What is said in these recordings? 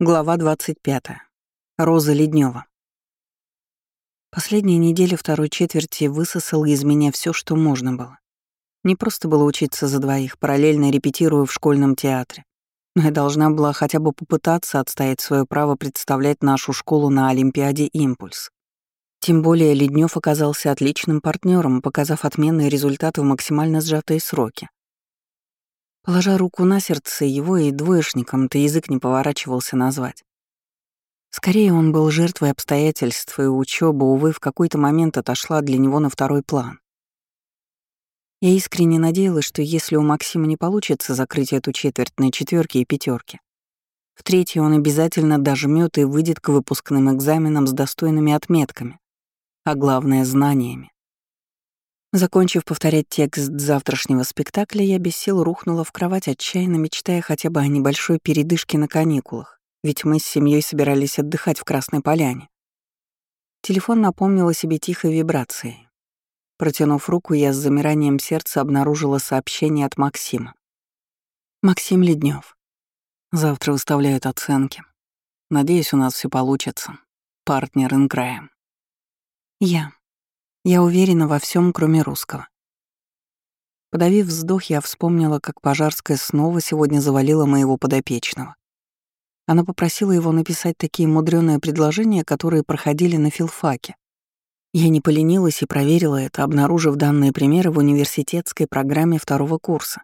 Глава 25. Роза Леднева. Последняя неделя второй четверти высосала из меня все, что можно было. Не просто было учиться за двоих, параллельно репетируя в школьном театре, но я должна была хотя бы попытаться отстоять свое право представлять нашу школу на Олимпиаде «Импульс». Тем более Леднев оказался отличным партнером, показав отменные результаты в максимально сжатые сроки. Положа руку на сердце, его и двоечником-то язык не поворачивался назвать. Скорее, он был жертвой обстоятельств, и учеба, увы, в какой-то момент отошла для него на второй план. Я искренне надеялась, что если у Максима не получится закрыть эту четверть на четверки и пятерки, в третьей он обязательно дожмет и выйдет к выпускным экзаменам с достойными отметками, а главное — знаниями. Закончив повторять текст завтрашнего спектакля, я без сил рухнула в кровать, отчаянно мечтая хотя бы о небольшой передышке на каникулах, ведь мы с семьей собирались отдыхать в Красной Поляне. Телефон напомнил о себе тихой вибрацией. Протянув руку, я с замиранием сердца обнаружила сообщение от Максима. «Максим Леднев. Завтра выставляют оценки. Надеюсь, у нас все получится. Партнер Инкраем. Я. Я уверена во всем, кроме русского. Подавив вздох, я вспомнила, как Пожарская снова сегодня завалила моего подопечного. Она попросила его написать такие мудреные предложения, которые проходили на филфаке. Я не поленилась и проверила это, обнаружив данные примеры в университетской программе второго курса.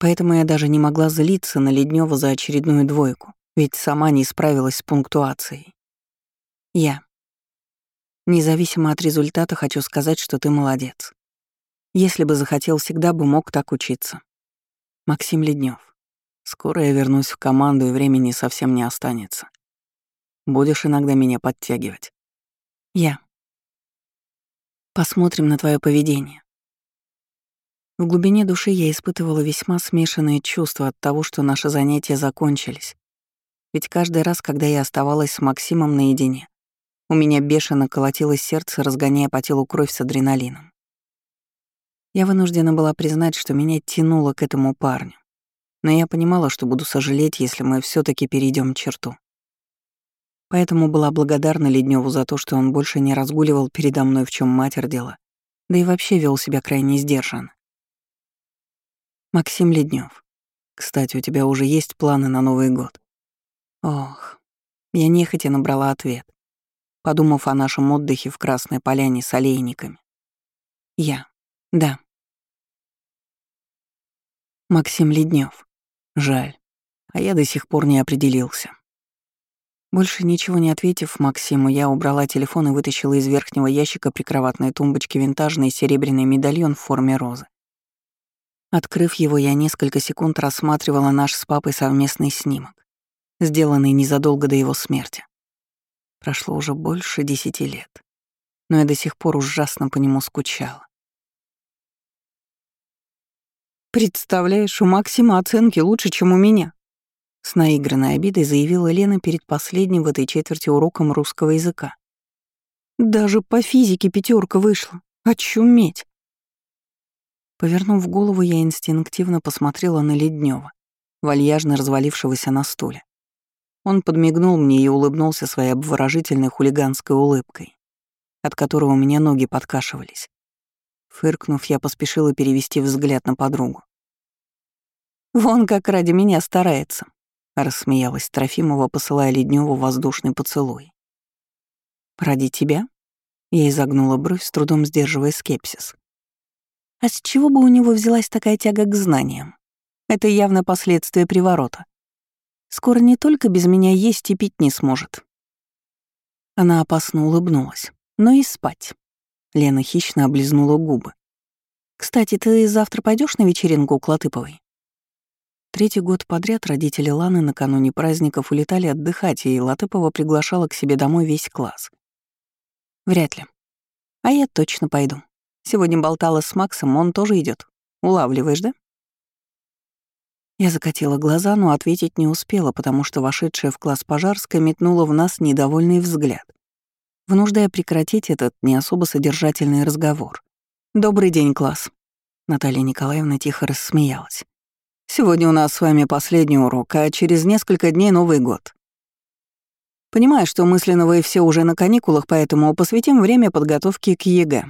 Поэтому я даже не могла злиться на Леднева за очередную двойку, ведь сама не справилась с пунктуацией. Я. Независимо от результата, хочу сказать, что ты молодец. Если бы захотел, всегда бы мог так учиться. Максим Леднев. Скоро я вернусь в команду, и времени совсем не останется. Будешь иногда меня подтягивать. Я. Посмотрим на твое поведение. В глубине души я испытывала весьма смешанные чувства от того, что наши занятия закончились. Ведь каждый раз, когда я оставалась с Максимом наедине, у меня бешено колотилось сердце, разгоняя по телу кровь с адреналином. Я вынуждена была признать, что меня тянуло к этому парню. Но я понимала, что буду сожалеть, если мы все таки перейдем черту. Поэтому была благодарна Ледневу за то, что он больше не разгуливал передо мной, в чем мать родила, да и вообще вел себя крайне сдержанно. Максим Леднев. Кстати, у тебя уже есть планы на Новый год? Ох, я нехотя набрала ответ подумав о нашем отдыхе в Красной Поляне с олейниками. Я. Да. Максим Леднев. Жаль. А я до сих пор не определился. Больше ничего не ответив Максиму, я убрала телефон и вытащила из верхнего ящика прикроватной тумбочки винтажный серебряный медальон в форме розы. Открыв его, я несколько секунд рассматривала наш с папой совместный снимок, сделанный незадолго до его смерти. Прошло уже больше десяти лет, но я до сих пор ужасно по нему скучала. «Представляешь, у Максима оценки лучше, чем у меня», — с наигранной обидой заявила Лена перед последним в этой четверти уроком русского языка. «Даже по физике пятерка вышла. Очуметь!» Повернув голову, я инстинктивно посмотрела на Леднева, вальяжно развалившегося на стуле. Он подмигнул мне и улыбнулся своей обворожительной хулиганской улыбкой, от которой у меня ноги подкашивались. Фыркнув, я поспешила перевести взгляд на подругу. «Вон как ради меня старается», — рассмеялась Трофимова, посылая Ледневу воздушный поцелуй. «Ради тебя?» — я изогнула бровь, с трудом сдерживая скепсис. «А с чего бы у него взялась такая тяга к знаниям? Это явно последствия приворота. Скоро не только без меня есть и пить не сможет. Она опасно улыбнулась. Но и спать. Лена хищно облизнула губы. «Кстати, ты завтра пойдешь на вечеринку у Клотыповой?» Третий год подряд родители Ланы накануне праздников улетали отдыхать, и Латыпова приглашала к себе домой весь класс. Вряд ли. А я точно пойду. Сегодня болтала с Максом, он тоже идет. Улавливаешь, да? Я закатила глаза, но ответить не успела, потому что вошедшая в класс пожарская метнула в нас недовольный взгляд, вынуждая прекратить этот не особо содержательный разговор. «Добрый день, класс!» Наталья Николаевна тихо рассмеялась. «Сегодня у нас с вами последний урок, а через несколько дней Новый год. Понимаю, что мысленно вы все уже на каникулах, поэтому посвятим время подготовке к ЕГЭ.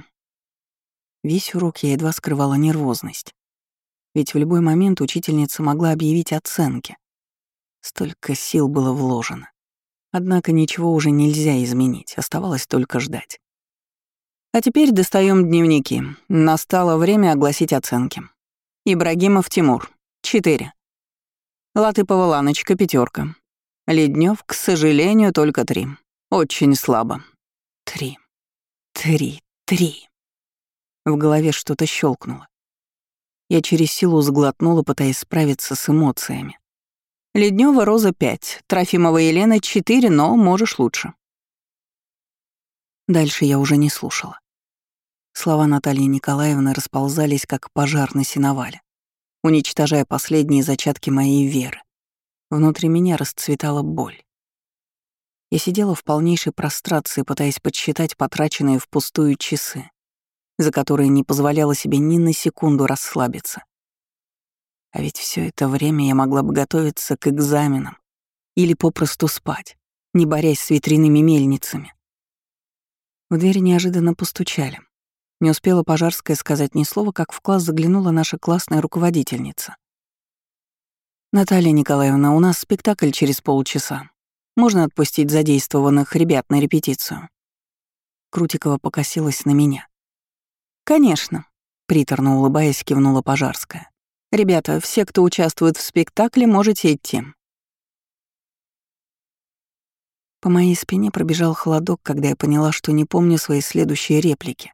Весь урок я едва скрывала нервозность. Ведь в любой момент учительница могла объявить оценки. Столько сил было вложено. Однако ничего уже нельзя изменить, оставалось только ждать. А теперь достаем дневники. Настало время огласить оценки. Ибрагимов Тимур — 4. Латыпова Ланочка — пятерка. Леднев, к сожалению, только три. Очень слабо. Три. Три. Три. В голове что-то щелкнуло. Я через силу сглотнула, пытаясь справиться с эмоциями. Леднева Роза — пять, Трофимова Елена — четыре, но можешь лучше. Дальше я уже не слушала. Слова Натальи Николаевны расползались, как пожар на сеновале, уничтожая последние зачатки моей веры. Внутри меня расцветала боль. Я сидела в полнейшей прострации, пытаясь подсчитать потраченные впустую часы, за которые не позволяла себе ни на секунду расслабиться. А ведь все это время я могла бы готовиться к экзаменам или попросту спать, не борясь с ветряными мельницами. В дверь неожиданно постучали. Не успела Пожарская сказать ни слова, как в класс заглянула наша классная руководительница. «Наталья Николаевна, у нас спектакль через полчаса. Можно отпустить задействованных ребят на репетицию?» Крутикова покосилась на меня. «Конечно», — приторно улыбаясь, кивнула Пожарская. «Ребята, все, кто участвует в спектакле, можете идти». По моей спине пробежал холодок, когда я поняла, что не помню свои следующие реплики.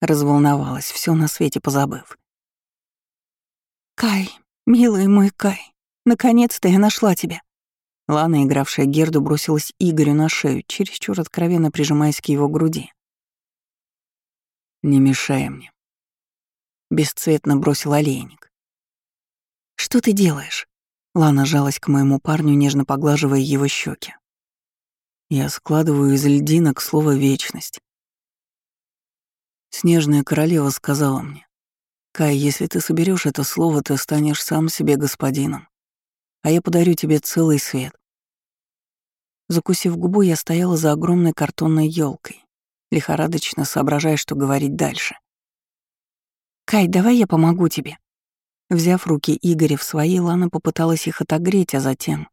Разволновалась, все на свете позабыв. «Кай, милый мой Кай, наконец-то я нашла тебя!» Лана, игравшая Герду, бросилась Игорю на шею, чересчур откровенно прижимаясь к его груди. «Не мешай мне», — бесцветно бросил олейник. «Что ты делаешь?» Лана жалась к моему парню, нежно поглаживая его щеки. Я складываю из льдинок слово «вечность». Снежная королева сказала мне, «Кай, если ты соберешь это слово, ты станешь сам себе господином, а я подарю тебе целый свет». Закусив губу, я стояла за огромной картонной елкой, лихорадочно соображая, что говорить дальше. «Кай, давай я помогу тебе». Взяв руки Игоря в свои, Лана попыталась их отогреть, а затем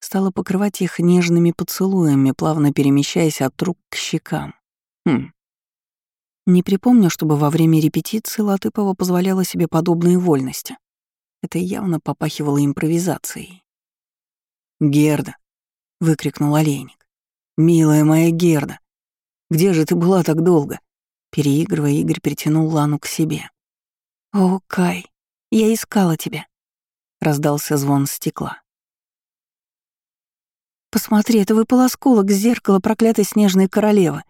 стала покрывать их нежными поцелуями, плавно перемещаясь от рук к щекам. Хм, не припомню, чтобы во время репетиции Латыпова позволяла себе подобные вольности. Это явно попахивало импровизацией. «Герда!» — выкрикнул олейник. «Милая моя Герда! Где же ты была так долго?» Переигрывая, Игорь притянул Лану к себе. «О, Кай, я искала тебя!» — раздался звон стекла. «Посмотри, это выпал осколок с зеркала проклятой снежной королевы.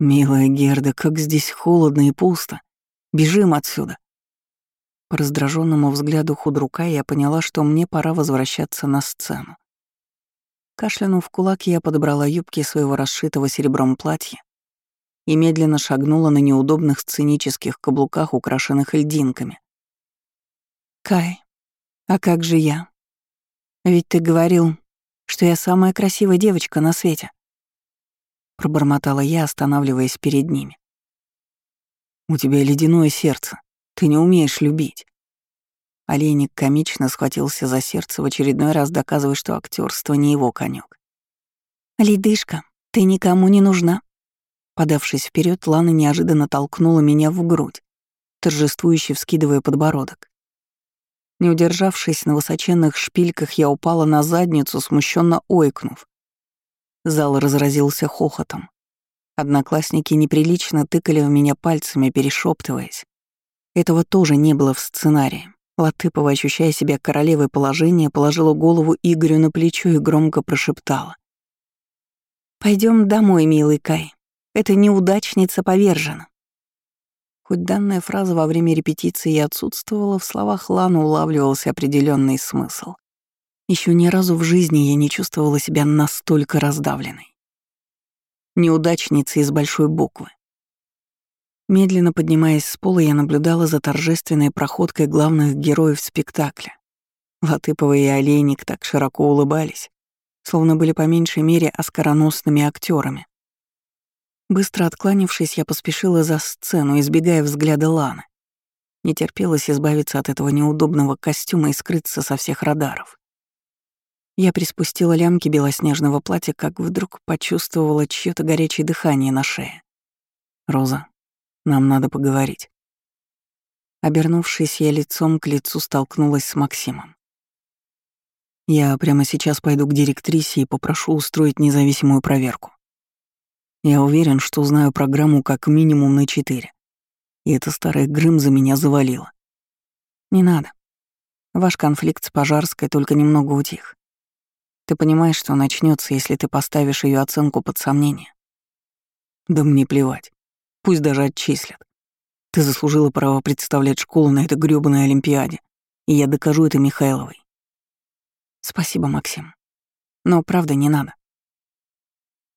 «Милая Герда, как здесь холодно и пусто. Бежим отсюда». По раздраженному взгляду худрука я поняла, что мне пора возвращаться на сцену. Кашлянув кулак, я подобрала юбки своего расшитого серебром платья и медленно шагнула на неудобных сценических каблуках, украшенных льдинками. «Кай, а как же я? Ведь ты говорил, что я самая красивая девочка на свете». — пробормотала я, останавливаясь перед ними. «У тебя ледяное сердце. Ты не умеешь любить». Олейник комично схватился за сердце, в очередной раз доказывая, что актерство не его конек. «Ледышка, ты никому не нужна». Подавшись вперед, Лана неожиданно толкнула меня в грудь, торжествующе вскидывая подбородок. Не удержавшись на высоченных шпильках, я упала на задницу, смущенно ойкнув. Зал разразился хохотом. Одноклассники неприлично тыкали в меня пальцами, перешептываясь. Этого тоже не было в сценарии. Латыпова, ощущая себя королевой положения, положила голову Игорю на плечо и громко прошептала. Пойдем домой, милый Кай. Эта неудачница повержена». Хоть данная фраза во время репетиции и отсутствовала, в словах Лана улавливался определенный смысл. Еще ни разу в жизни я не чувствовала себя настолько раздавленной. Неудачницей из большой буквы. Медленно поднимаясь с пола, я наблюдала за торжественной проходкой главных героев спектакля. Латыпова и Олейник так широко улыбались, словно были по меньшей мере оскароносными актерами. Быстро откланившись, я поспешила за сцену, избегая взгляда Ланы. Не терпелось избавиться от этого неудобного костюма и скрыться со всех радаров. Я приспустила лямки белоснежного платья, как вдруг почувствовала чьё-то горячее дыхание на шее. «Роза, нам надо поговорить». Обернувшись, я лицом к лицу столкнулась с Максимом. Я прямо сейчас пойду к директрисе и попрошу устроить независимую проверку. Я уверен, что знаю программу как минимум на четыре. И эта старая Грым за меня завалила. Не надо. Ваш конфликт с Пожарской только немного утих. Ты понимаешь, что начнется, если ты поставишь ее оценку под сомнение? Да мне плевать. Пусть даже отчислят. Ты заслужила право представлять школу на этой грёбаной Олимпиаде, и я докажу это Михайловой. Спасибо, Максим. Но правда не надо.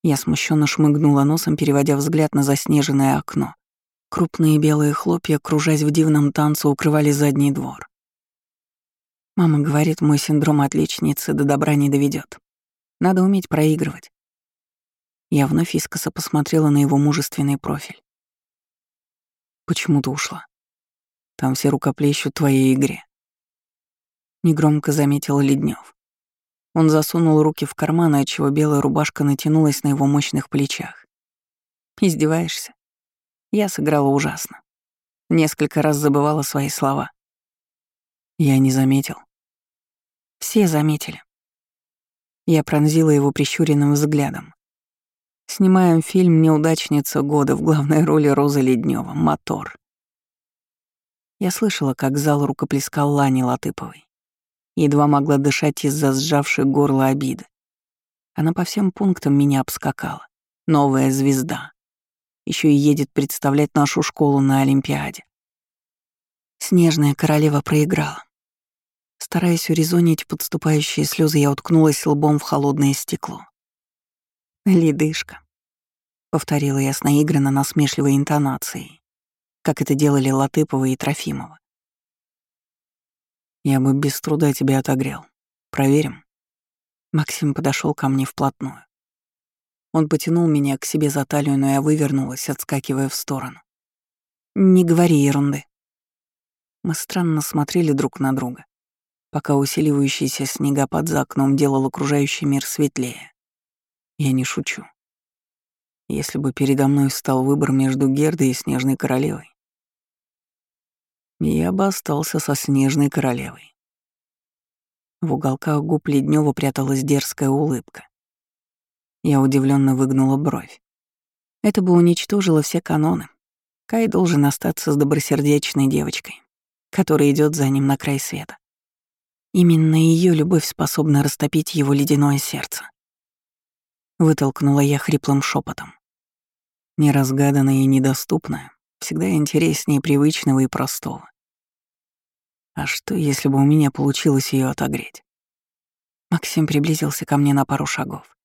Я смущенно шмыгнула носом, переводя взгляд на заснеженное окно. Крупные белые хлопья, кружась в дивном танце, укрывали задний двор. Мама говорит, мой синдром отличницы до добра не доведет. Надо уметь проигрывать. Я вновь искоса посмотрела на его мужественный профиль. Почему ты ушла? Там все рукоплещут твоей игре. Негромко заметил Леднев. Он засунул руки в карманы, отчего белая рубашка натянулась на его мощных плечах. Издеваешься? Я сыграла ужасно. Несколько раз забывала свои слова. Я не заметил. Все заметили. Я пронзила его прищуренным взглядом. Снимаем фильм «Неудачница года» в главной роли Розы Леднева «Мотор». Я слышала, как зал рукоплескал Лани Латыповой. Едва могла дышать из-за сжавшей горло обиды. Она по всем пунктам меня обскакала. Новая звезда. Еще и едет представлять нашу школу на Олимпиаде. Снежная королева проиграла. Стараясь урезонить подступающие слезы, я уткнулась лбом в холодное стекло. «Ледышка», — повторила я с наигранно насмешливой интонацией, как это делали Латыпова и Трофимова. «Я бы без труда тебя отогрел. Проверим?» Максим подошел ко мне вплотную. Он потянул меня к себе за талию, но я вывернулась, отскакивая в сторону. «Не говори ерунды». Мы странно смотрели друг на друга, пока усиливающийся снегопад за окном делал окружающий мир светлее. Я не шучу. Если бы передо мной встал выбор между Гердой и Снежной Королевой, я бы остался со Снежной Королевой. В уголках губ Леднева пряталась дерзкая улыбка. Я удивленно выгнула бровь. Это бы уничтожило все каноны. Кай должен остаться с добросердечной девочкой, которая идет за ним на край света. Именно ее любовь способна растопить его ледяное сердце. Вытолкнула я хриплым шепотом. Неразгаданное и недоступное всегда интереснее привычного и простого. А что, если бы у меня получилось ее отогреть? Максим приблизился ко мне на пару шагов.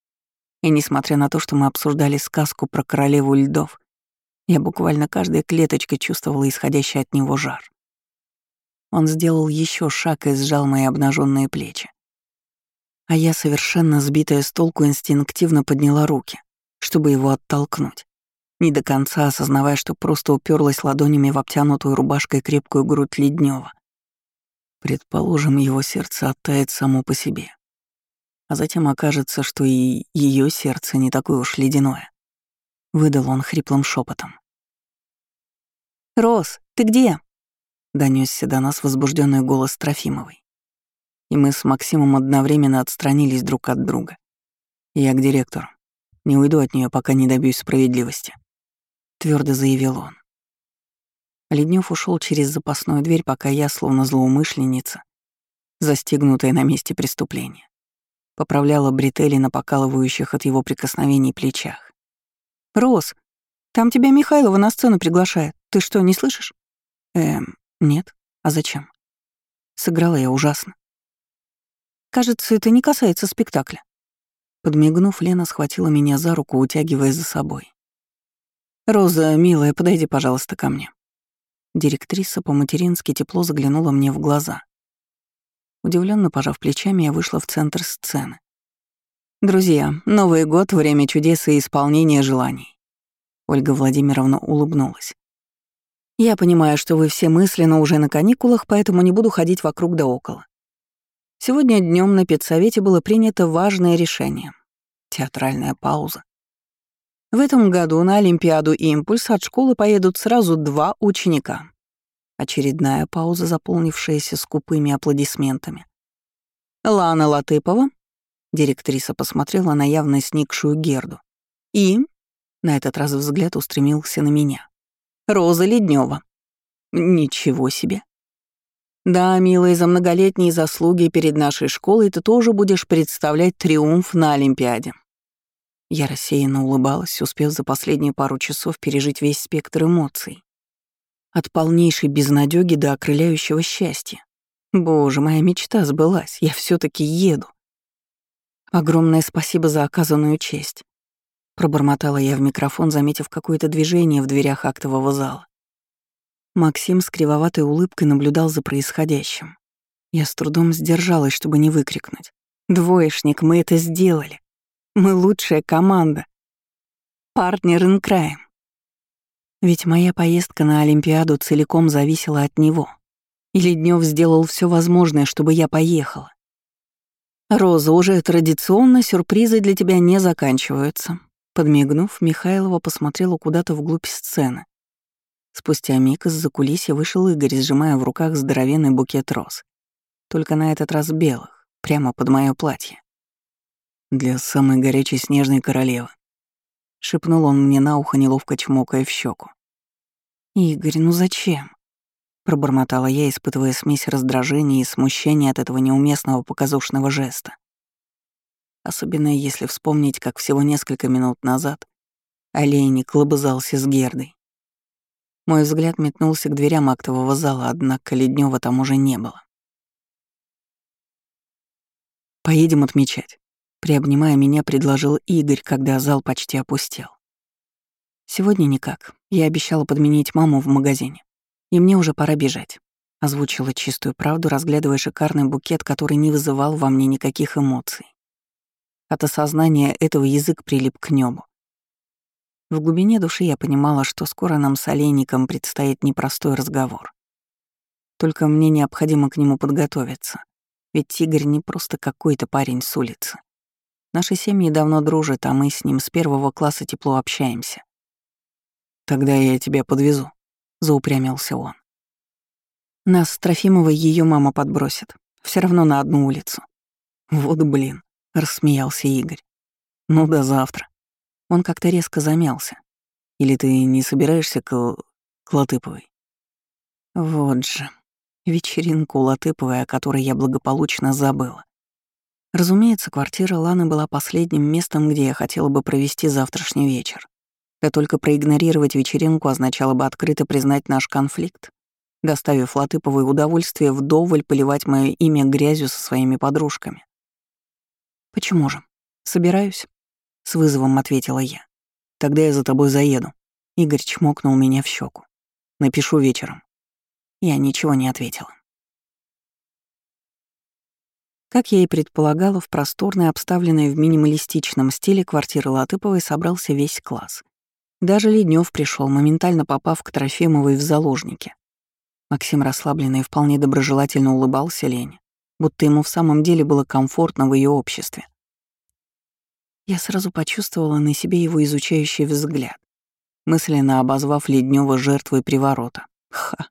И несмотря на то, что мы обсуждали сказку про королеву льдов, я буквально каждой клеточкой чувствовала исходящий от него жар. Он сделал еще шаг и сжал мои обнаженные плечи. А я, совершенно сбитая с толку, инстинктивно подняла руки, чтобы его оттолкнуть, не до конца осознавая, что просто уперлась ладонями в обтянутую рубашкой крепкую грудь Леднева. Предположим, его сердце оттает само по себе. А затем окажется, что и ее сердце не такое уж ледяное. Выдал он хриплым шепотом. «Рос, ты где?» — донесся до нас возбужденный голос Трофимовой и мы с Максимом одновременно отстранились друг от друга. Я к директору. Не уйду от нее, пока не добьюсь справедливости. Твердо заявил он. Леднев ушел через запасную дверь, пока я, словно злоумышленница, застегнутая на месте преступления, поправляла бретели на покалывающих от его прикосновений плечах. «Рос, там тебя Михайлова на сцену приглашает. Ты что, не слышишь?» «Эм, нет. А зачем?» Сыграла я ужасно. Кажется, это не касается спектакля. Подмигнув, Лена схватила меня за руку, утягивая за собой. «Роза, милая, подойди, пожалуйста, ко мне». Директриса по-матерински тепло заглянула мне в глаза. Удивленно пожав плечами, я вышла в центр сцены. Друзья, Новый год — время чудес и исполнения желаний. Ольга Владимировна улыбнулась. Я понимаю, что вы все мысленно уже на каникулах, поэтому не буду ходить вокруг да около. Сегодня днем на педсовете было принято важное решение. Театральная пауза. В этом году на Олимпиаду «Импульс» от школы поедут сразу два ученика. Очередная пауза, заполнившаяся скупыми аплодисментами. Лана Латыпова, директриса посмотрела на явно сникшую Герду, и, на этот раз взгляд устремился на меня, Роза Леднева. Ничего себе. Да, милая, за многолетние заслуги перед нашей школой ты тоже будешь представлять триумф на Олимпиаде. Я рассеянно улыбалась, успев за последние пару часов пережить весь спектр эмоций. От полнейшей безнадёги до окрыляющего счастья. Боже, моя мечта сбылась, я все таки еду. Огромное спасибо за оказанную честь. Пробормотала я в микрофон, заметив какое-то движение в дверях актового зала. Максим с кривоватой улыбкой наблюдал за происходящим. Я с трудом сдержалась, чтобы не выкрикнуть. «Двоечник, мы это сделали!» Мы лучшая команда. Партнер инкраем. Ведь моя поездка на Олимпиаду целиком зависела от него. И Леднев сделал все возможное, чтобы я поехала. «Роза, уже традиционно сюрпризы для тебя не заканчиваются». Подмигнув, Михайлова посмотрела куда-то вглубь сцены. Спустя миг из-за кулисья вышел Игорь, сжимая в руках здоровенный букет роз. Только на этот раз белых, прямо под мое платье для самой горячей снежной королевы. Шепнул он мне на ухо, неловко чмокая в щеку. «Игорь, ну зачем?» Пробормотала я, испытывая смесь раздражения и смущения от этого неуместного показушного жеста. Особенно если вспомнить, как всего несколько минут назад олейник лобызался с Гердой. Мой взгляд метнулся к дверям актового зала, однако Леднева там уже не было. «Поедем отмечать», Приобнимая меня, предложил Игорь, когда зал почти опустел. «Сегодня никак. Я обещала подменить маму в магазине. И мне уже пора бежать», — озвучила чистую правду, разглядывая шикарный букет, который не вызывал во мне никаких эмоций. От осознания этого язык прилип к небу. В глубине души я понимала, что скоро нам с Олейником предстоит непростой разговор. Только мне необходимо к нему подготовиться, ведь Игорь не просто какой-то парень с улицы. Наши семьи давно дружат, а мы с ним с первого класса тепло общаемся. «Тогда я тебя подвезу», — заупрямился он. «Нас с Трофимовой ее мама подбросит. Все равно на одну улицу». «Вот блин», — рассмеялся Игорь. «Ну, до завтра». Он как-то резко замялся. «Или ты не собираешься к, к Латыповой?» Вот же. Вечеринку Латыповой, о которой я благополучно забыла. Разумеется, квартира Ланы была последним местом, где я хотела бы провести завтрашний вечер. Да только проигнорировать вечеринку означало бы открыто признать наш конфликт, доставив Латыповой удовольствие вдоволь поливать мое имя грязью со своими подружками. «Почему же? Собираюсь?» — с вызовом ответила я. «Тогда я за тобой заеду». Игорь чмокнул меня в щеку. «Напишу вечером». Я ничего не ответила. Как я и предполагала, в просторной, обставленной в минималистичном стиле квартиры Латыповой собрался весь класс. Даже Леднев пришел, моментально попав к Трофимовой в заложники. Максим расслабленный и вполне доброжелательно улыбался Лене, будто ему в самом деле было комфортно в ее обществе. Я сразу почувствовала на себе его изучающий взгляд, мысленно обозвав Леднева жертвой приворота. Ха.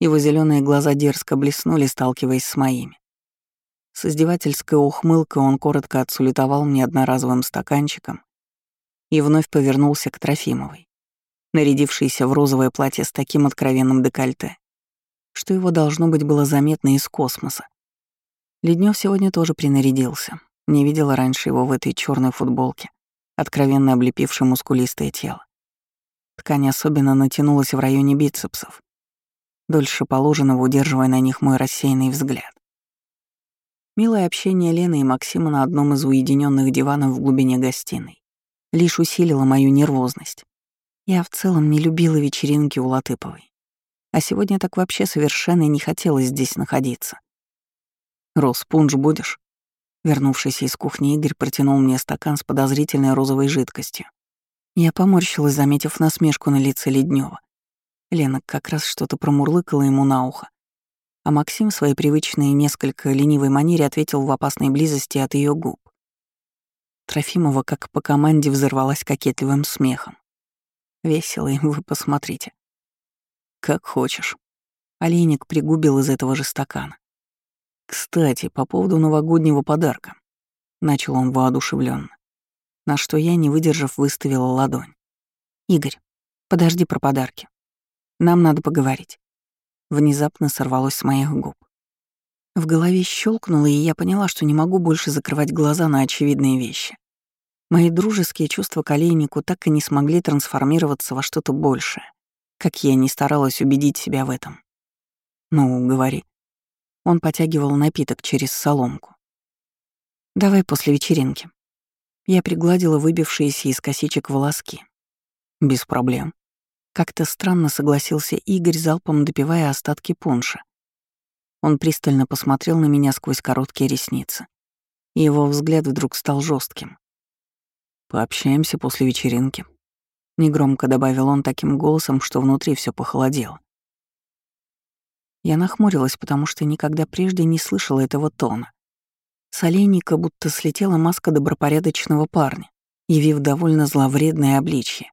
Его зеленые глаза дерзко блеснули, сталкиваясь с моими. С издевательской ухмылкой он коротко отсулетовал мне одноразовым стаканчиком и вновь повернулся к Трофимовой, нарядившейся в розовое платье с таким откровенным декольте, что его должно быть было заметно из космоса. Леднев сегодня тоже принарядился. Не видела раньше его в этой черной футболке, откровенно облепившей мускулистое тело. Ткань особенно натянулась в районе бицепсов, дольше положенного удерживая на них мой рассеянный взгляд. Милое общение Лены и Максима на одном из уединенных диванов в глубине гостиной лишь усилило мою нервозность. Я в целом не любила вечеринки у Латыповой. А сегодня так вообще совершенно не хотелось здесь находиться. «Рос, пунш будешь?» Вернувшийся из кухни Игорь протянул мне стакан с подозрительной розовой жидкостью. Я поморщилась, заметив насмешку на лице Леднева. Лена как раз что-то промурлыкала ему на ухо. А Максим в своей привычной несколько ленивой манере ответил в опасной близости от ее губ. Трофимова, как по команде, взорвалась кокетливым смехом. Весело им, вы посмотрите. Как хочешь. Олейник пригубил из этого же стакана. Кстати, по поводу новогоднего подарка. Начал он воодушевленно, на что я, не выдержав, выставила ладонь. «Игорь, подожди про подарки. Нам надо поговорить». Внезапно сорвалось с моих губ. В голове щелкнуло, и я поняла, что не могу больше закрывать глаза на очевидные вещи. Мои дружеские чувства к олейнику так и не смогли трансформироваться во что-то большее, как я не старалась убедить себя в этом. «Ну, говори». Он потягивал напиток через соломку. «Давай после вечеринки». Я пригладила выбившиеся из косичек волоски. «Без проблем». Как-то странно согласился Игорь, залпом допивая остатки пунша. Он пристально посмотрел на меня сквозь короткие ресницы. И его взгляд вдруг стал жестким. Пообщаемся после вечеринки. Негромко добавил он таким голосом, что внутри все похолодело. Я нахмурилась, потому что никогда прежде не слышала этого тона. С олейника будто слетела маска добропорядочного парня, явив довольно зловредное обличье.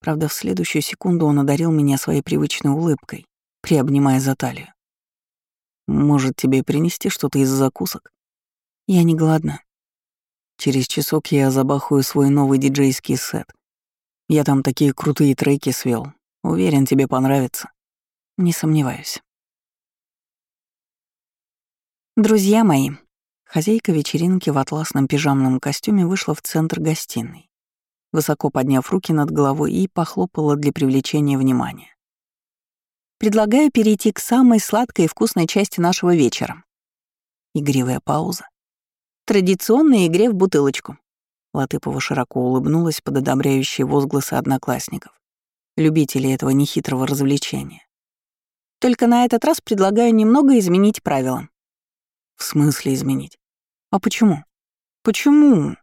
Правда, в следующую секунду он одарил меня своей привычной улыбкой, приобнимая за талию. «Может, тебе принести что-то из закусок?» «Я не голодна», Через часок я забахаю свой новый диджейский сет. Я там такие крутые треки свел. Уверен, тебе понравится. Не сомневаюсь. Друзья мои, хозяйка вечеринки в атласном пижамном костюме вышла в центр гостиной, высоко подняв руки над головой и похлопала для привлечения внимания. Предлагаю перейти к самой сладкой и вкусной части нашего вечера. Игривая пауза, Традиционной игре в бутылочку. Латыпова широко улыбнулась под одобряющие возгласы одноклассников, любителей этого нехитрого развлечения. Только на этот раз предлагаю немного изменить правила. В смысле изменить? А почему? Почему?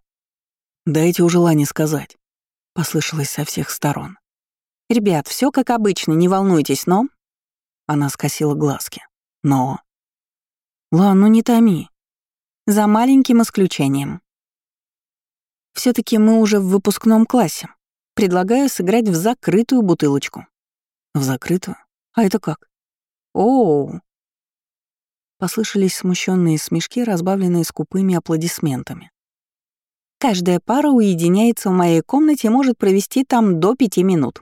Дайте уже Лане сказать. Послышалось со всех сторон. Ребят, все как обычно, не волнуйтесь, но... Она скосила глазки. Но... Лан, ну не томи. За маленьким исключением. все таки мы уже в выпускном классе. Предлагаю сыграть в закрытую бутылочку. В закрытую? А это как? Оу. Послышались смущенные смешки, разбавленные скупыми аплодисментами. Каждая пара уединяется в моей комнате и может провести там до пяти минут.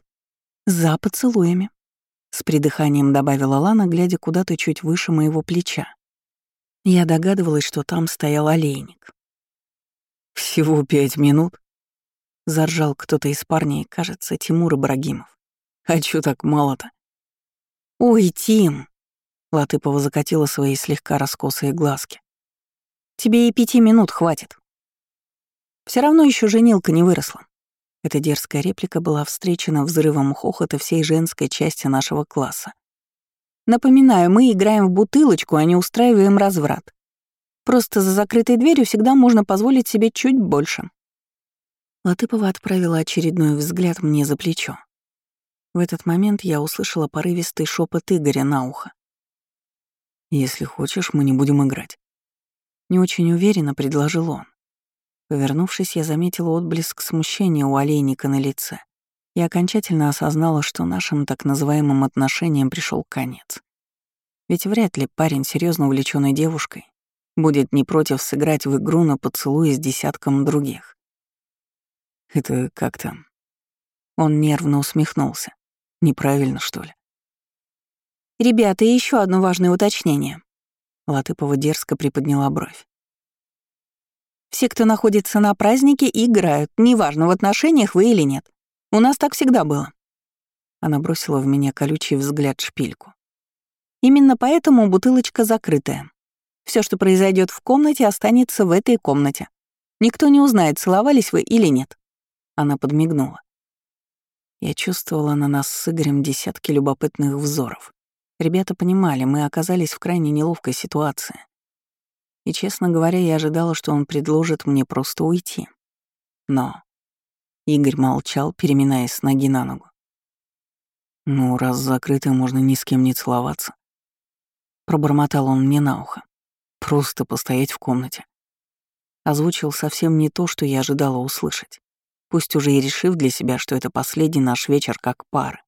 За поцелуями. С придыханием добавила Лана, глядя куда-то чуть выше моего плеча. Я догадывалась, что там стоял олейник. «Всего пять минут?» — заржал кто-то из парней, кажется, Тимур Ибрагимов. «А чё так мало-то?» «Ой, Тим!» — Латыпова закатила свои слегка раскосые глазки. «Тебе и пяти минут хватит. Все равно еще женилка не выросла». Эта дерзкая реплика была встречена взрывом хохота всей женской части нашего класса. Напоминаю, мы играем в бутылочку, а не устраиваем разврат. Просто за закрытой дверью всегда можно позволить себе чуть больше. Латыпова отправила очередной взгляд мне за плечо. В этот момент я услышала порывистый шепот Игоря на ухо. «Если хочешь, мы не будем играть». Не очень уверенно предложил он. Повернувшись, я заметила отблеск смущения у олейника на лице и окончательно осознала, что нашим так называемым отношениям пришел конец. Ведь вряд ли парень, серьезно увлеченный девушкой, будет не против сыграть в игру на поцелуи с десятком других. Это как там? Он нервно усмехнулся. Неправильно, что ли? «Ребята, еще одно важное уточнение». Латыпова дерзко приподняла бровь. «Все, кто находится на празднике, играют, неважно, в отношениях вы или нет. У нас так всегда было». Она бросила в меня колючий взгляд шпильку. «Именно поэтому бутылочка закрытая. Все, что произойдет в комнате, останется в этой комнате. Никто не узнает, целовались вы или нет». Она подмигнула. Я чувствовала на нас с Игорем десятки любопытных взоров. Ребята понимали, мы оказались в крайне неловкой ситуации. И, честно говоря, я ожидала, что он предложит мне просто уйти. Но Игорь молчал, переминаясь с ноги на ногу. «Ну, раз закрыто, можно ни с кем не целоваться». Пробормотал он мне на ухо. «Просто постоять в комнате». Озвучил совсем не то, что я ожидала услышать. Пусть уже и решив для себя, что это последний наш вечер как пара.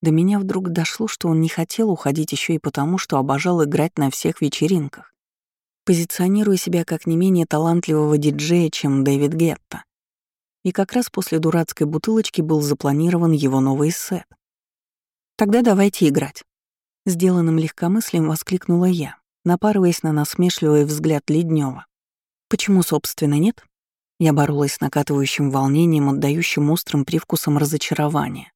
До меня вдруг дошло, что он не хотел уходить еще и потому, что обожал играть на всех вечеринках, позиционируя себя как не менее талантливого диджея, чем Дэвид Гетта. И как раз после дурацкой бутылочки был запланирован его новый сет. «Тогда давайте играть». Сделанным легкомыслием воскликнула я, напарываясь на насмешливый взгляд Леднева. «Почему, собственно, нет?» Я боролась с накатывающим волнением, отдающим острым привкусом разочарования.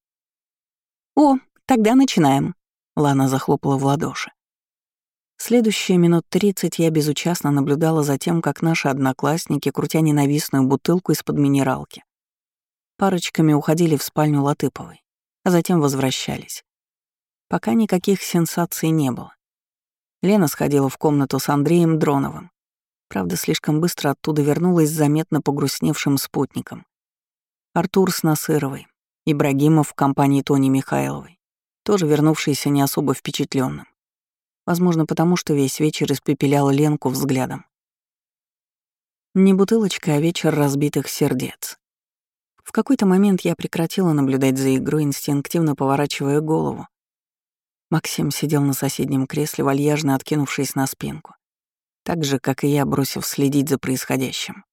«О, тогда начинаем», — Лана захлопала в ладоши. Следующие минут тридцать я безучастно наблюдала за тем, как наши одноклассники, крутя ненавистную бутылку из-под минералки, парочками уходили в спальню Латыповой, а затем возвращались. Пока никаких сенсаций не было. Лена сходила в комнату с Андреем Дроновым. Правда, слишком быстро оттуда вернулась с заметно погрустневшим спутником. Артур с Насыровой, Ибрагимов в компании Тони Михайловой, тоже вернувшийся не особо впечатленным. Возможно, потому что весь вечер испепелял Ленку взглядом. Не бутылочка, а вечер разбитых сердец. В какой-то момент я прекратила наблюдать за игрой, инстинктивно поворачивая голову. Максим сидел на соседнем кресле, вальяжно откинувшись на спинку. Так же, как и я, бросив следить за происходящим.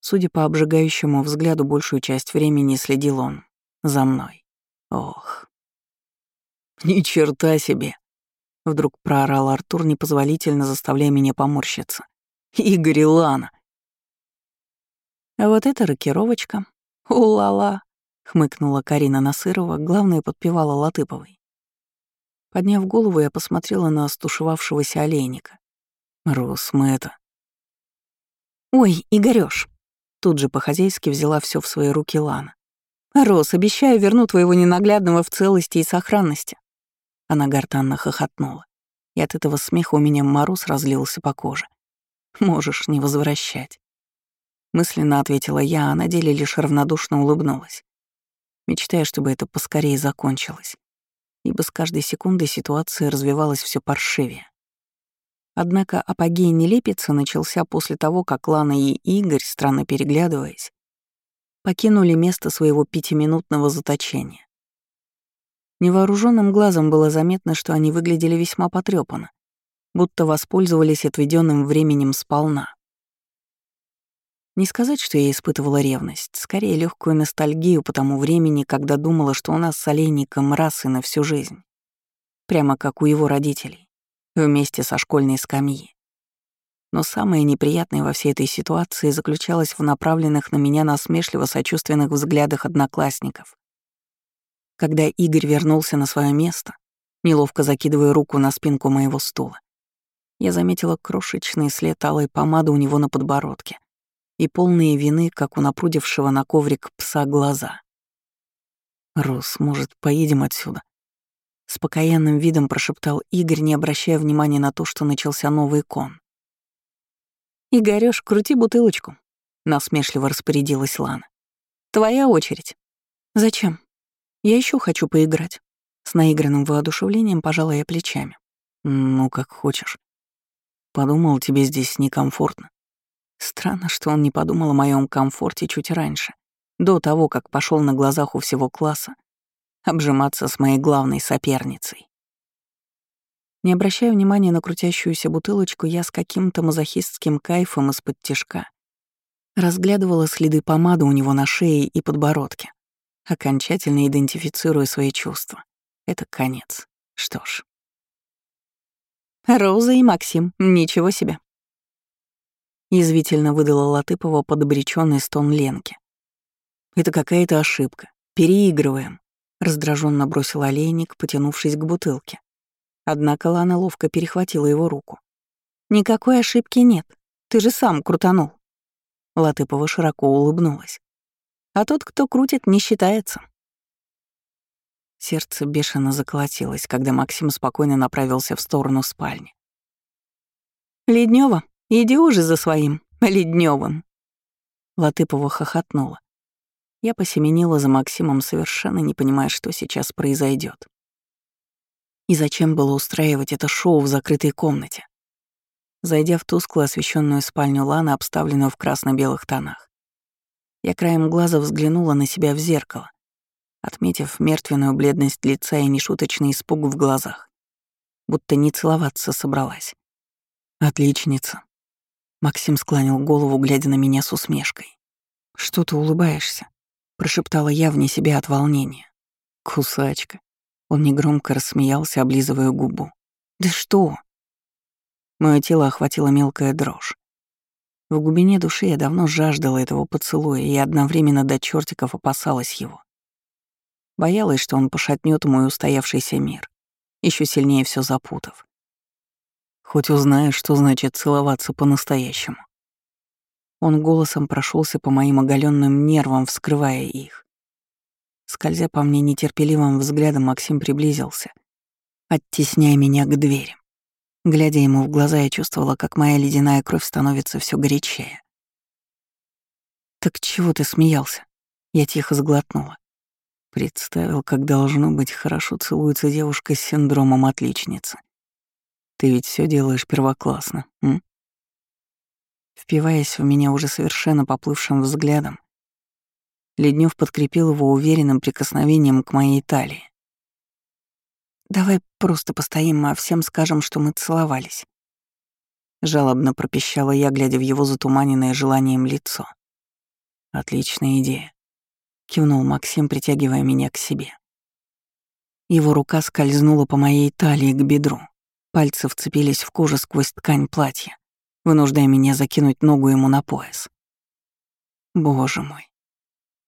Судя по обжигающему взгляду, большую часть времени следил он, за мной. Ох. «Ни черта себе!» — вдруг проорал Артур, непозволительно заставляя меня поморщиться. «Игорь Лана!» «А вот это рокировочка. У-ла-ла!» — хмыкнула Карина Насырова, главное, подпевала Латыповой. Подняв голову, я посмотрела на стушевавшегося олейника. «Рос, мы это...» «Ой, Игорёш!» Тут же по-хозяйски взяла все в свои руки Лана. «Рос, обещаю, верну твоего ненаглядного в целости и сохранности». Она гортанно хохотнула, и от этого смеха у меня мороз разлился по коже. «Можешь не возвращать». Мысленно ответила я, а на деле лишь равнодушно улыбнулась, мечтая, чтобы это поскорее закончилось, ибо с каждой секундой ситуация развивалась все паршивее. Однако апогей нелепицы начался после того, как Лана и Игорь, странно переглядываясь, покинули место своего пятиминутного заточения. Невооруженным глазом было заметно, что они выглядели весьма потрепанно, будто воспользовались отведенным временем сполна. Не сказать, что я испытывала ревность, скорее легкую ностальгию по тому времени, когда думала, что у нас с Олейником расы на всю жизнь. Прямо как у его родителей, вместе со школьной скамьи. Но самое неприятное во всей этой ситуации заключалось в направленных на меня насмешливо-сочувственных взглядах одноклассников. Когда Игорь вернулся на свое место, неловко закидывая руку на спинку моего стула, я заметила крошечный след алой помады у него на подбородке и полные вины, как у напрудившего на коврик пса глаза. «Рус, может, поедем отсюда?» С покаянным видом прошептал Игорь, не обращая внимания на то, что начался новый кон. «Игорёш, крути бутылочку», — насмешливо распорядилась Лана. «Твоя очередь». «Зачем? Я еще хочу поиграть». С наигранным воодушевлением пожала я плечами. «Ну, как хочешь. Подумал, тебе здесь некомфортно». Странно, что он не подумал о моем комфорте чуть раньше, до того, как пошел на глазах у всего класса обжиматься с моей главной соперницей. Не обращая внимания на крутящуюся бутылочку, я с каким-то мазохистским кайфом из-под тишка разглядывала следы помады у него на шее и подбородке, окончательно идентифицируя свои чувства. Это конец. Что ж. «Роза и Максим, ничего себе!» Язвительно выдала Латыпова под обречённый стон Ленки. «Это какая-то ошибка. Переигрываем», — раздраженно бросил олейник, потянувшись к бутылке. Однако Лана ловко перехватила его руку. «Никакой ошибки нет. Ты же сам крутанул». Латыпова широко улыбнулась. «А тот, кто крутит, не считается». Сердце бешено заколотилось, когда Максим спокойно направился в сторону спальни. Леднева, иди уже за своим Ледневым. Латыпова хохотнула. Я посеменила за Максимом, совершенно не понимая, что сейчас произойдет. И зачем было устраивать это шоу в закрытой комнате? Зайдя в тускло освещенную спальню Ланы, обставленную в красно-белых тонах, я краем глаза взглянула на себя в зеркало, отметив мертвенную бледность лица и нешуточный испуг в глазах, будто не целоваться собралась. «Отличница», Максим склонил голову, глядя на меня с усмешкой. «Что ты улыбаешься?» — прошептала я вне себя от волнения. «Кусачка». Он негромко рассмеялся, облизывая губу. «Да что?» Мое тело охватила мелкая дрожь. В глубине души я давно жаждала этого поцелуя и одновременно до чертиков опасалась его. Боялась, что он пошатнет мой устоявшийся мир, еще сильнее все запутав. Хоть узнаешь, что значит целоваться по-настоящему. Он голосом прошелся по моим оголенным нервам, вскрывая их. Скользя по мне нетерпеливым взглядом, Максим приблизился, оттесняя меня к двери. Глядя ему в глаза, я чувствовала, как моя ледяная кровь становится все горячее. «Так чего ты смеялся?» Я тихо сглотнула. Представил, как должно быть хорошо целуется девушка с синдромом отличницы. Ты ведь все делаешь первоклассно, м? Впиваясь в меня уже совершенно поплывшим взглядом, Леднев подкрепил его уверенным прикосновением к моей талии. «Давай просто постоим, а всем скажем, что мы целовались». Жалобно пропищала я, глядя в его затуманенное желанием лицо. «Отличная идея», — кивнул Максим, притягивая меня к себе. Его рука скользнула по моей талии к бедру. Пальцы вцепились в кожу сквозь ткань платья, вынуждая меня закинуть ногу ему на пояс. Боже мой.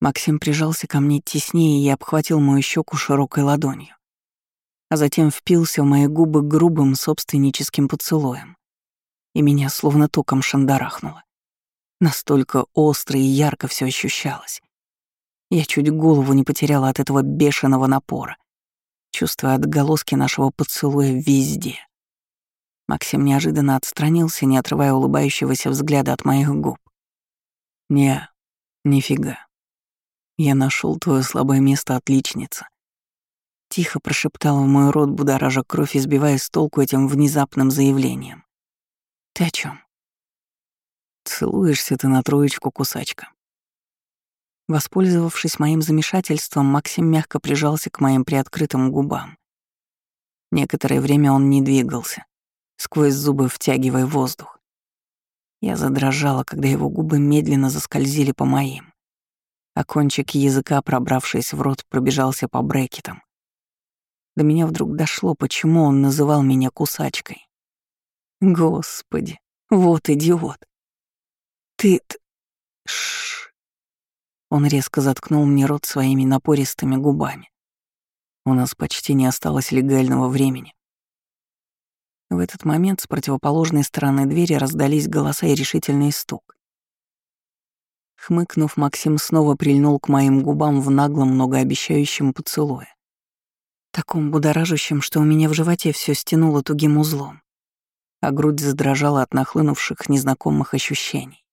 Максим прижался ко мне теснее и обхватил мою щеку широкой ладонью, а затем впился в мои губы грубым собственническим поцелуем, и меня словно током шандарахнуло. Настолько остро и ярко все ощущалось. Я чуть голову не потеряла от этого бешеного напора, чувствуя отголоски нашего поцелуя везде. Максим неожиданно отстранился, не отрывая улыбающегося взгляда от моих губ. «Не, нифига. Я нашел твое слабое место, отличница». Тихо прошептал в мой рот, будоража кровь и сбивая с толку этим внезапным заявлением. «Ты о чем? «Целуешься ты на троечку, кусачка». Воспользовавшись моим замешательством, Максим мягко прижался к моим приоткрытым губам. Некоторое время он не двигался, сквозь зубы втягивая воздух. Я задрожала, когда его губы медленно заскользили по моим, а кончик языка, пробравшись в рот, пробежался по брекетам. До меня вдруг дошло, почему он называл меня кусачкой. Господи, вот идиот. Ты... -т... Шш. Он резко заткнул мне рот своими напористыми губами. У нас почти не осталось легального времени. В этот момент с противоположной стороны двери раздались голоса и решительный стук. Хмыкнув, Максим снова прильнул к моим губам в наглом многообещающем поцелуе. Таком будоражащем, что у меня в животе все стянуло тугим узлом, а грудь задрожала от нахлынувших незнакомых ощущений.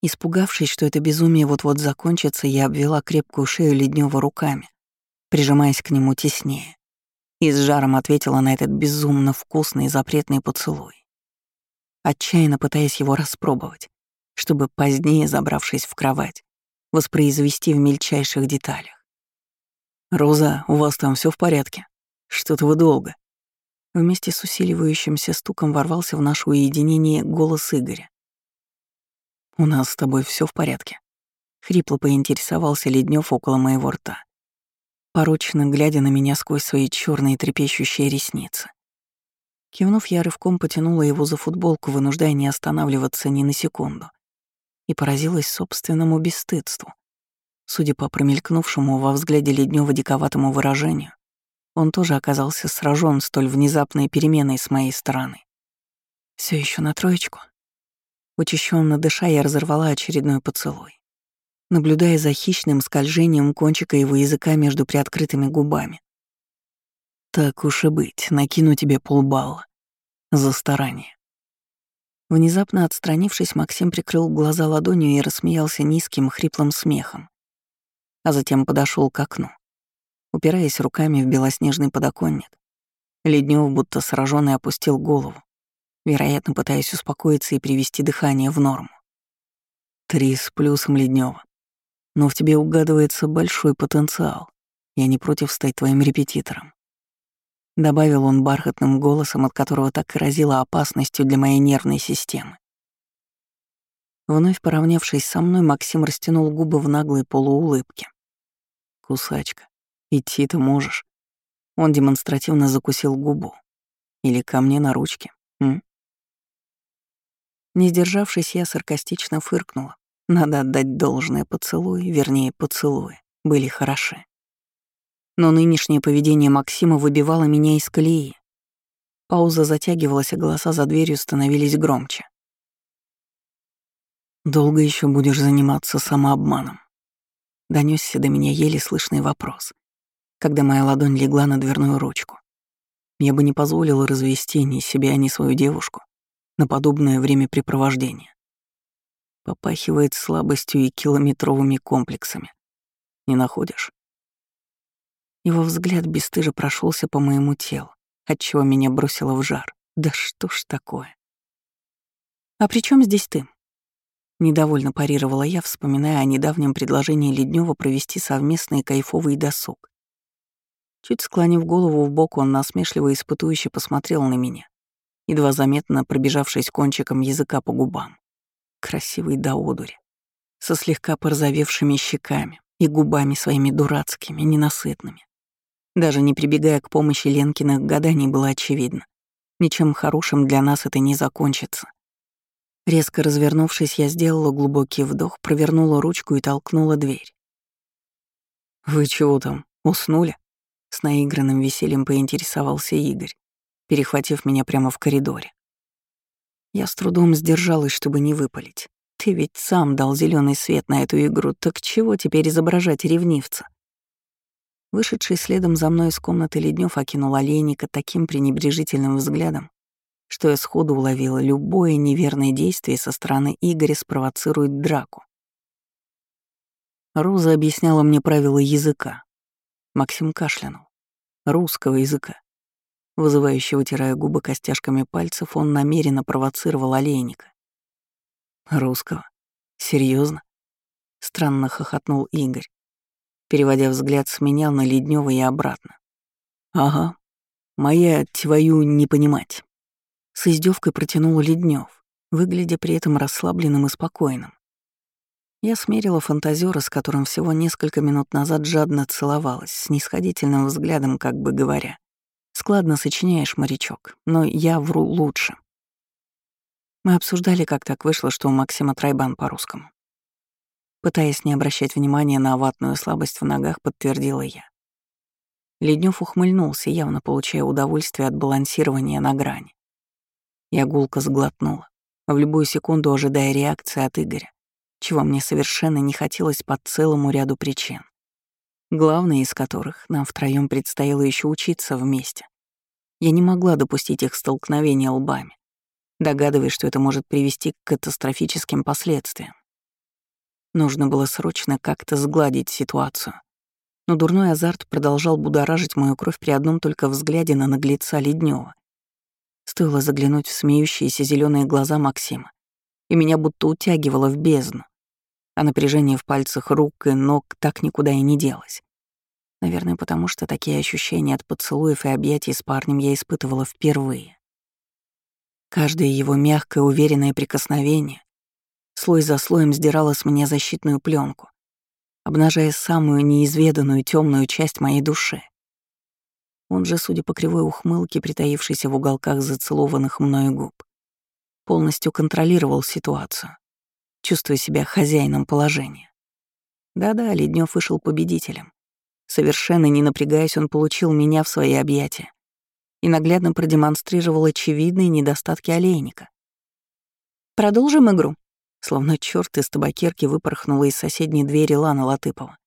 Испугавшись, что это безумие вот-вот закончится, я обвела крепкую шею Леднева руками, прижимаясь к нему теснее и с жаром ответила на этот безумно вкусный запретный поцелуй, отчаянно пытаясь его распробовать, чтобы позднее, забравшись в кровать, воспроизвести в мельчайших деталях. «Роза, у вас там все в порядке? Что-то вы долго». Вместе с усиливающимся стуком ворвался в наше уединение голос Игоря. «У нас с тобой все в порядке», — хрипло поинтересовался Леднев около моего рта порочно глядя на меня сквозь свои черные трепещущие ресницы. Кивнув, я рывком потянула его за футболку, вынуждая не останавливаться ни на секунду, и поразилась собственному бесстыдству. Судя по промелькнувшему во взгляде Леднева диковатому выражению, он тоже оказался сражен столь внезапной переменой с моей стороны. Все еще на троечку. Учащенно дыша, я разорвала очередной поцелуй наблюдая за хищным скольжением кончика его языка между приоткрытыми губами. «Так уж и быть, накину тебе полбалла. За старание». Внезапно отстранившись, Максим прикрыл глаза ладонью и рассмеялся низким, хриплым смехом. А затем подошел к окну. Упираясь руками в белоснежный подоконник, Леднев будто сраженный опустил голову, вероятно, пытаясь успокоиться и привести дыхание в норму. Три с плюсом Леднева. Но в тебе угадывается большой потенциал. Я не против стать твоим репетитором. Добавил он бархатным голосом, от которого так и разило опасностью для моей нервной системы. Вновь поравнявшись со мной, Максим растянул губы в наглой полуулыбке. «Кусачка, идти ты можешь». Он демонстративно закусил губу. «Или ко мне на ручке, м?» Не сдержавшись, я саркастично фыркнула. Надо отдать должное поцелуи, вернее, поцелуи, были хороши. Но нынешнее поведение Максима выбивало меня из колеи. Пауза затягивалась, а голоса за дверью становились громче. «Долго еще будешь заниматься самообманом?» Донесся до меня еле слышный вопрос, когда моя ладонь легла на дверную ручку. Я бы не позволила развести ни себя, ни свою девушку на подобное времяпрепровождение. Попахивает слабостью и километровыми комплексами. Не находишь? Его взгляд бесстыже прошелся по моему телу, отчего меня бросило в жар. Да что ж такое? «А при чем здесь ты?» Недовольно парировала я, вспоминая о недавнем предложении Леднева провести совместный кайфовый досуг. Чуть склонив голову в бок, он насмешливо и испытующе посмотрел на меня, едва заметно пробежавшись кончиком языка по губам. Красивый до одури, со слегка порозовевшими щеками и губами своими дурацкими, ненасытными. Даже не прибегая к помощи Ленкиных гаданий, было очевидно. Ничем хорошим для нас это не закончится. Резко развернувшись, я сделала глубокий вдох, провернула ручку и толкнула дверь. «Вы чего там, уснули?» С наигранным весельем поинтересовался Игорь, перехватив меня прямо в коридоре. Я с трудом сдержалась, чтобы не выпалить. Ты ведь сам дал зеленый свет на эту игру, так чего теперь изображать ревнивца? Вышедший следом за мной из комнаты Леднев окинул олейника таким пренебрежительным взглядом, что я сходу уловила любое неверное действие со стороны Игоря спровоцирует драку. Роза объясняла мне правила языка. Максим кашлянул. Русского языка. Вызывающе вытирая губы костяшками пальцев, он намеренно провоцировал олейника. «Русского? Серьезно? Странно хохотнул Игорь, переводя взгляд с меня на Леднева и обратно. «Ага, моя твою не понимать». С издевкой протянул Леднев, выглядя при этом расслабленным и спокойным. Я смерила фантазера, с которым всего несколько минут назад жадно целовалась, с нисходительным взглядом, как бы говоря. «Складно сочиняешь, морячок, но я вру лучше». Мы обсуждали, как так вышло, что у Максима Трайбан по-русскому. Пытаясь не обращать внимания на ватную слабость в ногах, подтвердила я. Леднев ухмыльнулся, явно получая удовольствие от балансирования на грани. Я гулко сглотнула, в любую секунду ожидая реакции от Игоря, чего мне совершенно не хотелось по целому ряду причин. Главное из которых нам втроем предстояло еще учиться вместе. Я не могла допустить их столкновения лбами, догадываясь, что это может привести к катастрофическим последствиям. Нужно было срочно как-то сгладить ситуацию. Но дурной азарт продолжал будоражить мою кровь при одном только взгляде на наглеца Леднева. Стоило заглянуть в смеющиеся зеленые глаза Максима, и меня будто утягивало в бездну, а напряжение в пальцах рук и ног так никуда и не делось. Наверное, потому что такие ощущения от поцелуев и объятий с парнем я испытывала впервые. Каждое его мягкое, уверенное прикосновение слой за слоем сдирала с меня защитную пленку, обнажая самую неизведанную темную часть моей души. Он же, судя по кривой ухмылке, притаившейся в уголках зацелованных мною губ, полностью контролировал ситуацию, чувствуя себя хозяином положения. Да-да, Леднев вышел победителем. Совершенно не напрягаясь, он получил меня в свои объятия и наглядно продемонстрировал очевидные недостатки олейника. «Продолжим игру», Словно черт из табакерки выпорхнула из соседней двери Лана Латыпова.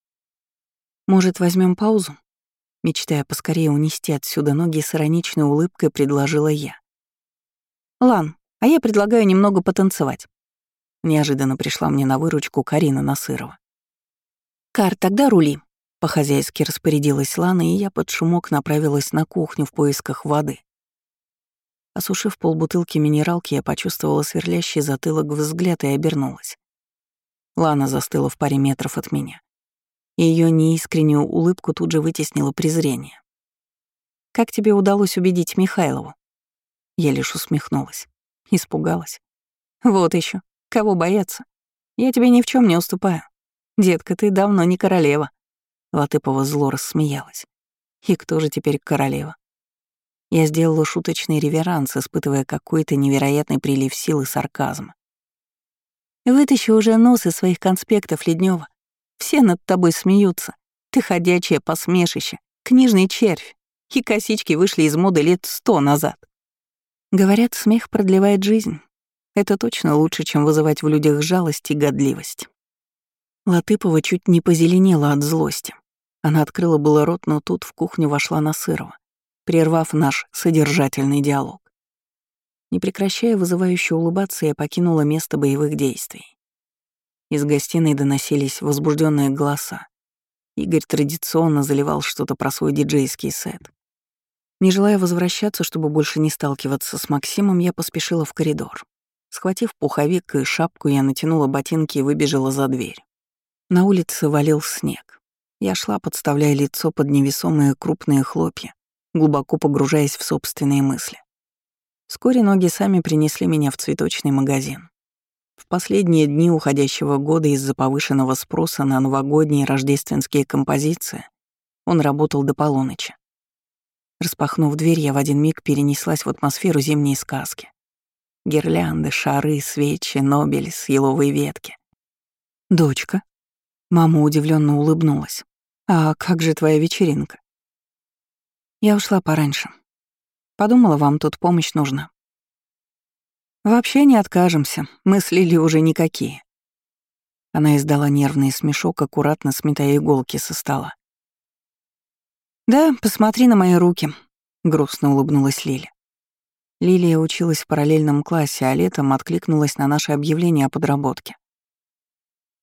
«Может, возьмем паузу?» Мечтая поскорее унести отсюда ноги, с ироничной улыбкой предложила я. «Лан, А я предлагаю немного потанцевать. Неожиданно пришла мне на выручку Карина Насырова. «Кар, тогда рули», — по-хозяйски распорядилась Лана, и я под шумок направилась на кухню в поисках воды. Осушив полбутылки минералки, я почувствовала сверлящий затылок взгляд и обернулась. Лана застыла в паре метров от меня. Ее неискреннюю улыбку тут же вытеснило презрение. «Как тебе удалось убедить Михайлову?» Я лишь усмехнулась. Испугалась. «Вот еще. Кого бояться? Я тебе ни в чем не уступаю. Детка, ты давно не королева». Латыпова зло рассмеялась. «И кто же теперь королева?» Я сделала шуточный реверанс, испытывая какой-то невероятный прилив сил и сарказма. «Вытащи уже нос из своих конспектов, Леднева. Все над тобой смеются. Ты ходячее посмешище, книжный червь. И косички вышли из моды лет сто назад. Говорят, смех продлевает жизнь. Это точно лучше, чем вызывать в людях жалость и годливость. Латыпова чуть не позеленела от злости. Она открыла было рот, но тут в кухню вошла Насырова, прервав наш содержательный диалог. Не прекращая вызывающе улыбаться, я покинула место боевых действий. Из гостиной доносились возбужденные голоса. Игорь традиционно заливал что-то про свой диджейский сет. Не желая возвращаться, чтобы больше не сталкиваться с Максимом, я поспешила в коридор. Схватив пуховик и шапку, я натянула ботинки и выбежала за дверь. На улице валил снег. Я шла, подставляя лицо под невесомые крупные хлопья, глубоко погружаясь в собственные мысли. Вскоре ноги сами принесли меня в цветочный магазин. В последние дни уходящего года из-за повышенного спроса на новогодние рождественские композиции он работал до полуночи. Распахнув дверь, я в один миг перенеслась в атмосферу зимней сказки. Гирлянды, шары, свечи, нобелис, еловые ветки. «Дочка?» Мама удивленно улыбнулась. «А как же твоя вечеринка?» Я ушла пораньше. Подумала, вам тут помощь нужна. Вообще не откажемся, мы с Лили уже никакие. Она издала нервный смешок, аккуратно сметая иголки со стола. «Да, посмотри на мои руки», — грустно улыбнулась Лили. Лилия училась в параллельном классе, а летом откликнулась на наше объявление о подработке.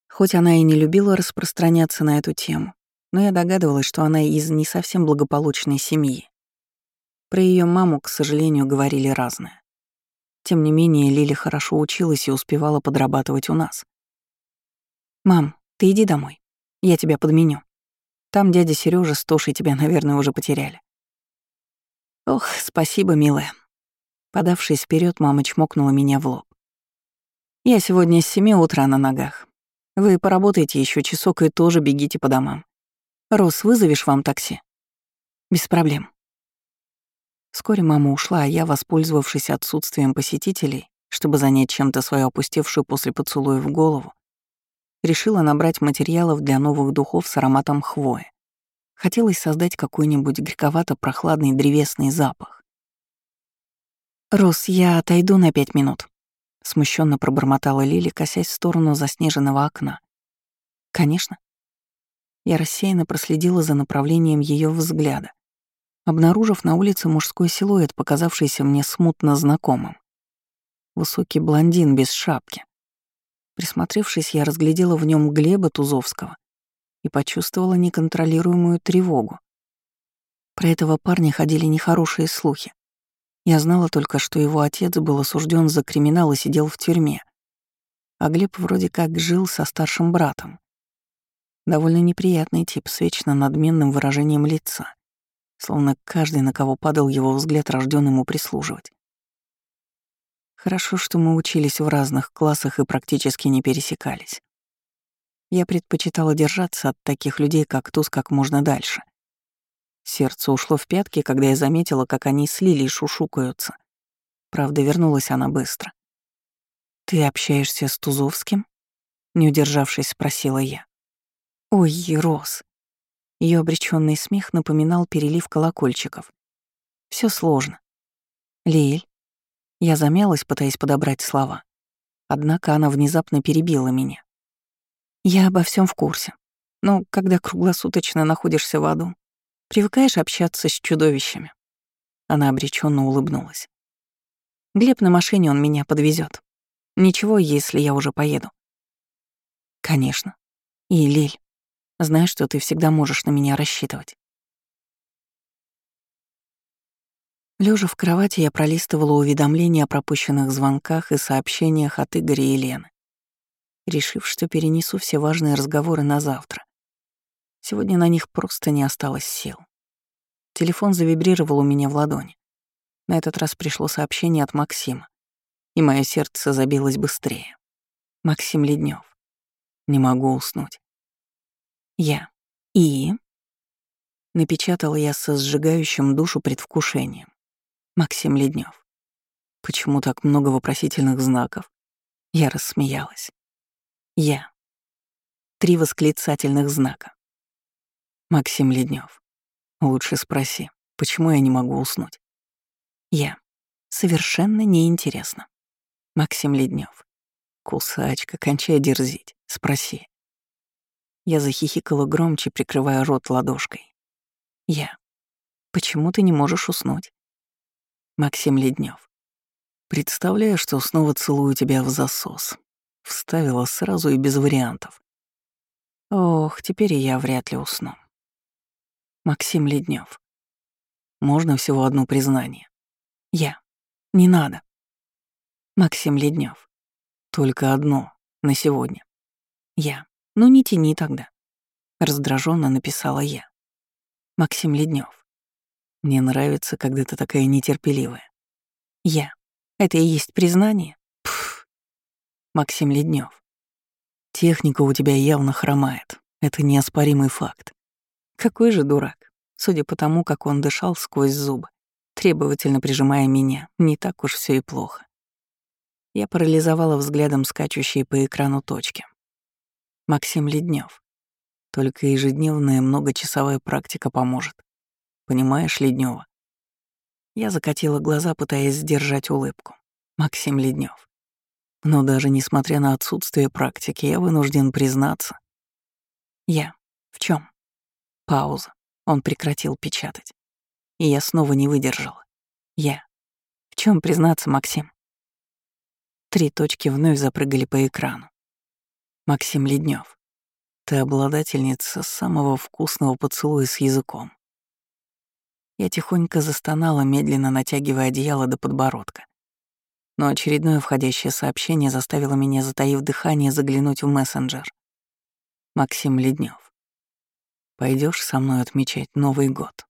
Хоть она и не любила распространяться на эту тему, но я догадывалась, что она из не совсем благополучной семьи. Про ее маму, к сожалению, говорили разное. Тем не менее, Лили хорошо училась и успевала подрабатывать у нас. «Мам, ты иди домой. Я тебя подменю. Там дядя Сережа с Тошей тебя, наверное, уже потеряли». «Ох, спасибо, милая». Подавшись вперед, мама чмокнула меня в лоб. «Я сегодня с семи утра на ногах. Вы поработаете еще часок и тоже бегите по домам. Рос, вызовешь вам такси?» «Без проблем». Вскоре мама ушла, а я, воспользовавшись отсутствием посетителей, чтобы занять чем-то свою опустевшую после поцелуя в голову, решила набрать материалов для новых духов с ароматом хвои. Хотелось создать какой-нибудь грековато-прохладный древесный запах. «Рос, я отойду на пять минут», — смущенно пробормотала Лили, косясь в сторону заснеженного окна. «Конечно». Я рассеянно проследила за направлением ее взгляда обнаружив на улице мужской силуэт, показавшийся мне смутно знакомым. Высокий блондин без шапки. Присмотревшись, я разглядела в нем Глеба Тузовского и почувствовала неконтролируемую тревогу. Про этого парня ходили нехорошие слухи. Я знала только, что его отец был осужден за криминал и сидел в тюрьме. А Глеб вроде как жил со старшим братом. Довольно неприятный тип с вечно надменным выражением лица словно каждый, на кого падал его взгляд, рожден ему прислуживать. Хорошо, что мы учились в разных классах и практически не пересекались. Я предпочитала держаться от таких людей, как Туз, как можно дальше. Сердце ушло в пятки, когда я заметила, как они с Лилей шушукаются. Правда, вернулась она быстро. «Ты общаешься с Тузовским?» Не удержавшись, спросила я. «Ой, Рос, ее обреченный смех напоминал перелив колокольчиков. Все сложно. Лиль. Я замялась, пытаясь подобрать слова. Однако она внезапно перебила меня. Я обо всем в курсе. Но когда круглосуточно находишься в аду, привыкаешь общаться с чудовищами. Она обреченно улыбнулась. Глеб на машине, он меня подвезет. Ничего, если я уже поеду. Конечно. И, Лиль, знаешь, что ты всегда можешь на меня рассчитывать. Лежа в кровати, я пролистывала уведомления о пропущенных звонках и сообщениях от Игоря и Лены, решив, что перенесу все важные разговоры на завтра. Сегодня на них просто не осталось сил. Телефон завибрировал у меня в ладони. На этот раз пришло сообщение от Максима, и мое сердце забилось быстрее. Максим Леднев. Не могу уснуть. Я. И? Напечатала я со сжигающим душу предвкушением. Максим Леднев. Почему так много вопросительных знаков? Я рассмеялась. Я. Три восклицательных знака. Максим Леднев. Лучше спроси, почему я не могу уснуть? Я. Совершенно неинтересно. Максим Леднев. Кусачка, кончай дерзить. Спроси. Я захихикала громче, прикрывая рот ладошкой. Я. Почему ты не можешь уснуть? Максим Леднев. Представляю, что снова целую тебя в засос. Вставила сразу и без вариантов. Ох, теперь я вряд ли усну. Максим Леднев. Можно всего одно признание. Я. Не надо. Максим Леднев. Только одно. На сегодня. Я. Ну не тяни тогда. Раздраженно написала я. Максим Леднев. Мне нравится, когда ты такая нетерпеливая. Я. Это и есть признание? Пф. Максим Леднев. Техника у тебя явно хромает. Это неоспоримый факт. Какой же дурак. Судя по тому, как он дышал сквозь зубы, требовательно прижимая меня, не так уж все и плохо. Я парализовала взглядом скачущие по экрану точки. Максим Леднев. Только ежедневная многочасовая практика поможет. Понимаешь, Леднева? Я закатила глаза, пытаясь сдержать улыбку. Максим Леднев. Но даже несмотря на отсутствие практики, я вынужден признаться. Я. В чем? Пауза. Он прекратил печатать. И я снова не выдержала. Я. В чем признаться, Максим? Три точки вновь запрыгали по экрану. Максим Леднев. Ты обладательница самого вкусного поцелуя с языком. Я тихонько застонала, медленно натягивая одеяло до подбородка. Но очередное входящее сообщение заставило меня, затаив дыхание, заглянуть в мессенджер. Максим Леднев. Пойдешь со мной отмечать Новый год?